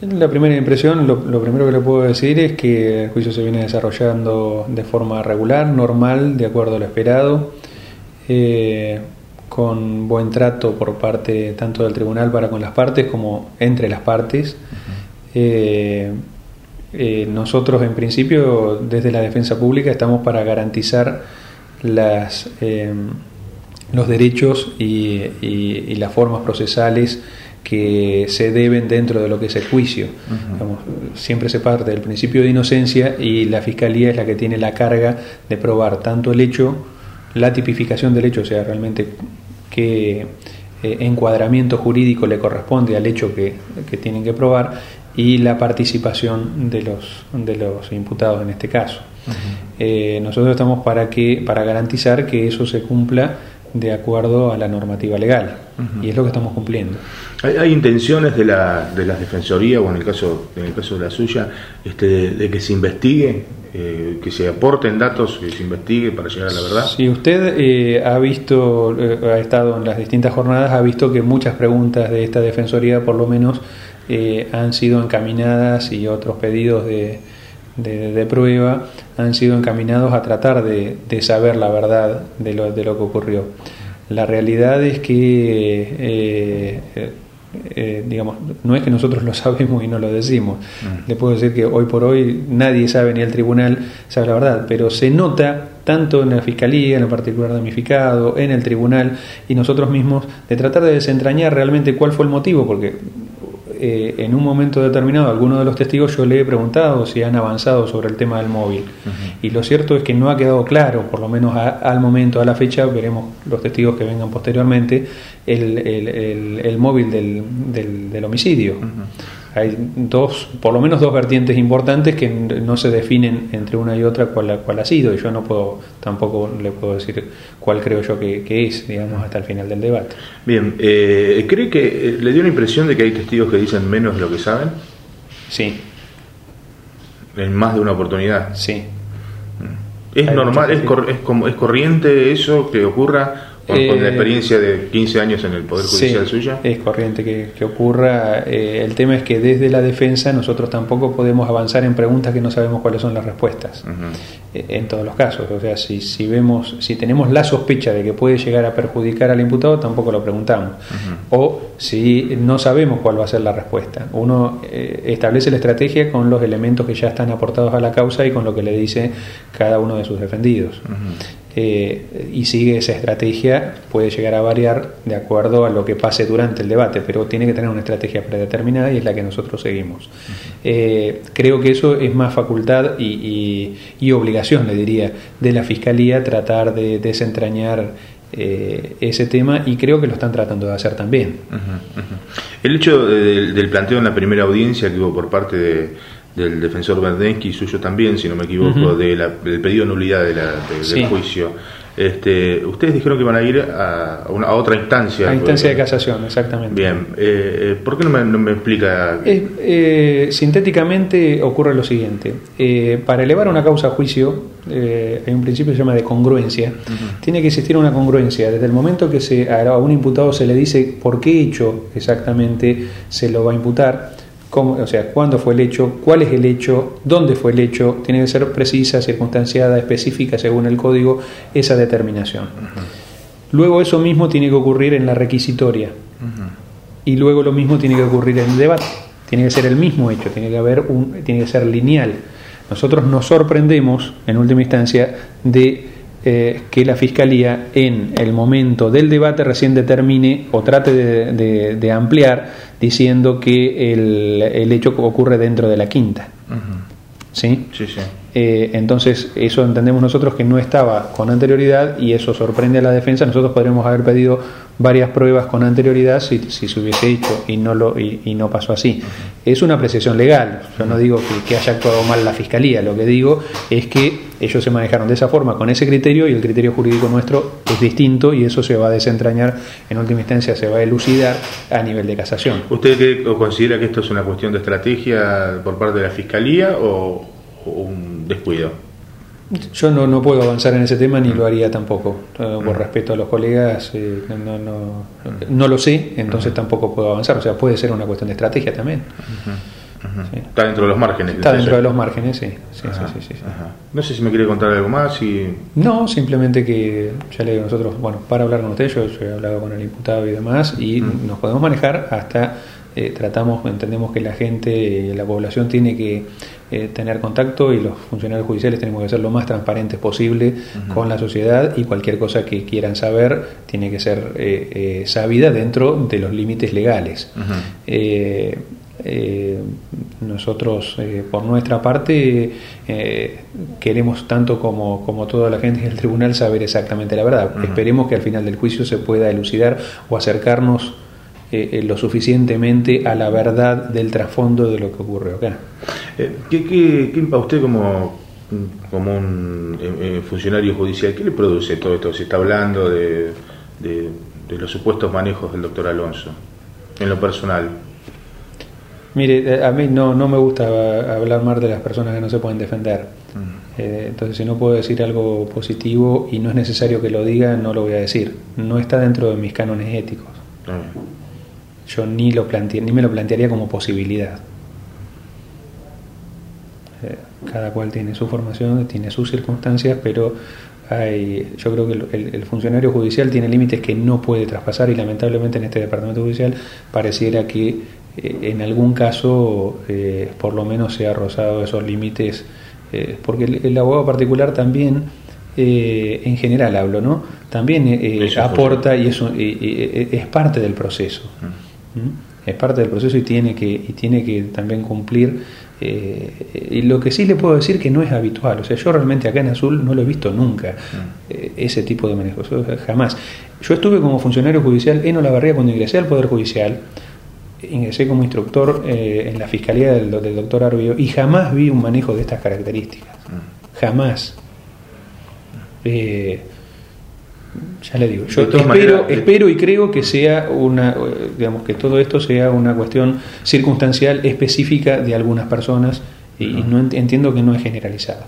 La primera impresión, lo, primero que le puedo decir es que el juicio se viene desarrollando de forma regular, normal, de acuerdo a lo esperado, eh, con buen trato por parte tanto del tribunal para con las partes como entre las partes. Eh, eh, nosotros, en principio, desde la defensa pública, estamos para garantizar las, los derechos y las formas procesales que se deben dentro de lo que es el juicio. siempre se parte del principio de inocencia y la Fiscalía es la que tiene la carga de probar tanto el hecho, la tipificación del hecho, o sea, realmente qué eh, encuadramiento jurídico le corresponde al hecho que, tienen que probar y la participación de los, de los imputados en este caso. Eh, nosotros estamos para, que, para garantizar que eso se cumpla de acuerdo a la normativa legal y es lo que estamos cumpliendo. ¿Hay, intenciones de la, de la Defensoría o en el caso, en el caso de la suya este, de, que se investigue, eh, que se aporten datos, que se investigue para llegar a la verdad? Si usted eh, ha visto, eh, ha estado en las distintas jornadas, ha visto que muchas preguntas de esta Defensoría por lo menos han sido encaminadas y otros pedidos de, de, prueba han sido encaminados a tratar de, de saber la verdad de lo, de lo, que ocurrió. La realidad es que eh, digamos, no es que nosotros lo sabemos y no lo decimos. Mm. Le puedo decir que hoy por hoy nadie sabe, ni el tribunal sabe la verdad, pero se nota tanto en la fiscalía, en lo particular damnificado, en el tribunal y nosotros mismos, de tratar de desentrañar realmente cuál fue el motivo, porque eh, en un momento determinado a alguno de los testigos yo le he preguntado si han avanzado sobre el tema del móvil. Y lo cierto es que no ha quedado claro, por lo menos al momento, a la fecha, veremos los testigos que vengan posteriormente, el, el, móvil del, del, homicidio hay dos, por lo menos dos vertientes importantes que no se definen entre una y otra cuál, cuál ha sido, y yo no puedo, tampoco le puedo decir cuál creo yo que, es, digamos, hasta el final del debate. Bien, eh, ¿cree que eh, le dio la impresión de que hay testigos que dicen menos de lo que saben? Sí. En más de una oportunidad. Sí. ¿Es normal, es, es, como, es corriente eso que ocurra con, la eh, experiencia de 15 años en el Poder Judicial suya. Es corriente que, ocurra. Eh, el tema es que desde la defensa nosotros tampoco podemos avanzar en preguntas que no sabemos cuáles son las respuestas. Eh, en todos los casos. O sea, si, si, vemos, si tenemos la sospecha de que puede llegar a perjudicar al imputado, tampoco lo preguntamos. O si no sabemos cuál va a ser la respuesta. Uno establece la estrategia con los elementos que ya están aportados a la causa y con lo que le dice cada uno de sus defendidos. Eh, y sigue esa estrategia, puede llegar a variar de acuerdo a lo que pase durante el debate, pero tiene que tener una estrategia predeterminada y es la que nosotros seguimos. Eh, creo que eso es más facultad y, obligación, le diría, de la Fiscalía tratar de desentrañar eh, ese tema y creo que lo están tratando de hacer también. El hecho del planteo en la primera audiencia que hubo por parte de del defensor Verdensky y suyo también, si no me equivoco, de del pedido de nulidad de la, del juicio. Este, ustedes dijeron que van a ir a, a otra instancia. A instancia de casación, exactamente. Bien, eh, eh, ¿por qué no me, no me explica? Eh, sintéticamente ocurre lo siguiente. para elevar una causa a juicio, hay un principio que se llama de congruencia. Tiene que existir una congruencia. Desde el momento que se, a un imputado se le dice por qué hecho exactamente se lo va a imputar, o sea, cuándo fue el hecho, cuál es el hecho, dónde fue el hecho, tiene que ser precisa, circunstanciada, específica según el código esa determinación. Luego eso mismo tiene que ocurrir en la requisitoria y luego lo mismo tiene que ocurrir en el debate. Tiene que ser el mismo hecho, tiene que haber un, tiene que ser lineal. Nosotros nos sorprendemos, en última instancia, de eh, que la Fiscalía en el momento del debate recién determine o trate de, ampliar diciendo que el, el, hecho ocurre dentro de la quinta. ¿Sí? Sí, sí. Eh, entonces, eso entendemos nosotros que no estaba con anterioridad y eso sorprende a la defensa. Nosotros podríamos haber pedido varias pruebas con anterioridad si, si se hubiese hecho y no, lo, y, no pasó así. Es una apreciación legal. Yo no digo que, haya actuado mal la fiscalía. Lo que digo es que ellos se manejaron de esa forma, con ese criterio, y el criterio jurídico nuestro es distinto y eso se va a desentrañar, en última instancia se va a elucidar a nivel de casación. ¿Usted considera que esto es una cuestión de estrategia por parte de la fiscalía o descuido? Yo no, no puedo avanzar en ese tema ni lo haría tampoco. Por mm. respeto a los colegas, eh, no, no, no, lo sé, entonces tampoco puedo avanzar. O sea, puede ser una cuestión de estrategia también. Está dentro de los márgenes. Está dentro de los márgenes, sí. sí, sí, sí no sé si me quiere contar algo más. Y... No, simplemente que ya le digo nosotros, bueno, para hablar con usted, yo, he hablado con el imputado y demás, y nos podemos manejar hasta eh, tratamos, entendemos que la gente, la población tiene que eh, tener contacto y los funcionarios judiciales tenemos que ser lo más transparentes posible con la sociedad y cualquier cosa que quieran saber tiene que ser eh, sabida dentro de los límites legales. nosotros, por nuestra parte, queremos tanto como, como toda la gente del tribunal saber exactamente la verdad. Esperemos que al final del juicio se pueda elucidar o acercarnos eh, eh, lo suficientemente a la verdad del trasfondo de lo que ocurre acá. Eh, ¿qué, qué, usted como, como un funcionario judicial, qué le produce todo esto? Se está hablando de, de, los supuestos manejos del doctor Alonso, en lo personal. Mire, a mí no, no me gusta hablar más de las personas que no se pueden defender. Mm. entonces, si no puedo decir algo positivo y no es necesario que lo diga, no lo voy a decir. No está dentro de mis cánones éticos. Mm yo ni, lo ni me lo plantearía como posibilidad. Eh, cada cual tiene su formación, tiene sus circunstancias, pero hay, yo creo que el, funcionario judicial tiene límites que no puede traspasar y lamentablemente en este departamento judicial pareciera que eh, en algún caso eh, por lo menos se ha rozado esos límites, porque el, abogado particular también en general hablo, ¿no? También aporta y eso es parte del proceso. Mm. Es parte del proceso y tiene que, y tiene que también cumplir. Eh, y lo que sí le puedo decir que no es habitual. O sea, yo realmente acá en Azul no lo he visto nunca, eh, ese tipo de manejo, jamás. Yo estuve como funcionario judicial en Olavarría cuando ingresé al Poder Judicial. Ingresé como instructor eh, en la fiscalía del, del doctor Arbio y jamás vi un manejo de estas características. Jamás. Eh, ya le digo, yo espero, espero y creo que sea una, digamos, que todo esto sea una cuestión circunstancial específica de algunas personas y, no entiendo que no es generalizada.